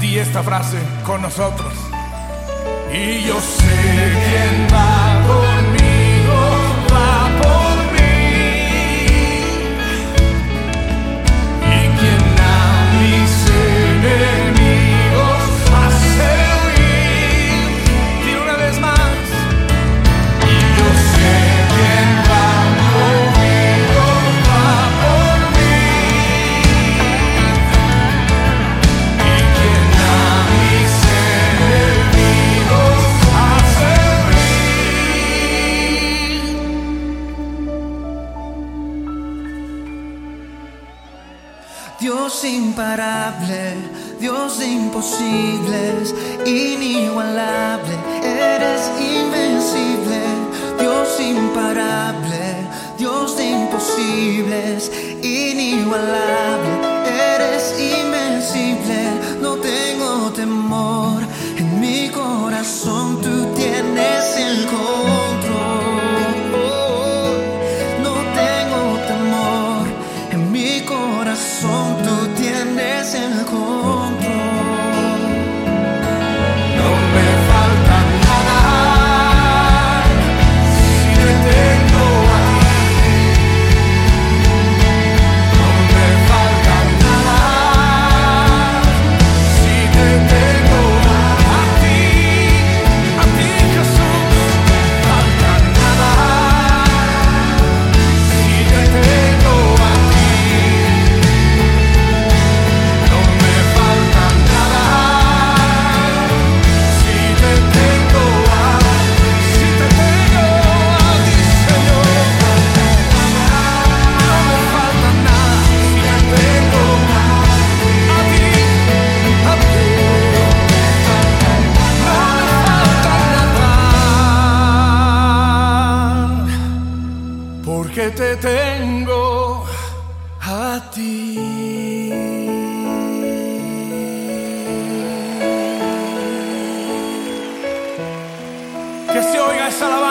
Di esta frase con nosotros. Y yo sé quién va. Dios imparable, Dios de imposibles. Porque te tengo a ti. Que se oiga esa alabanza.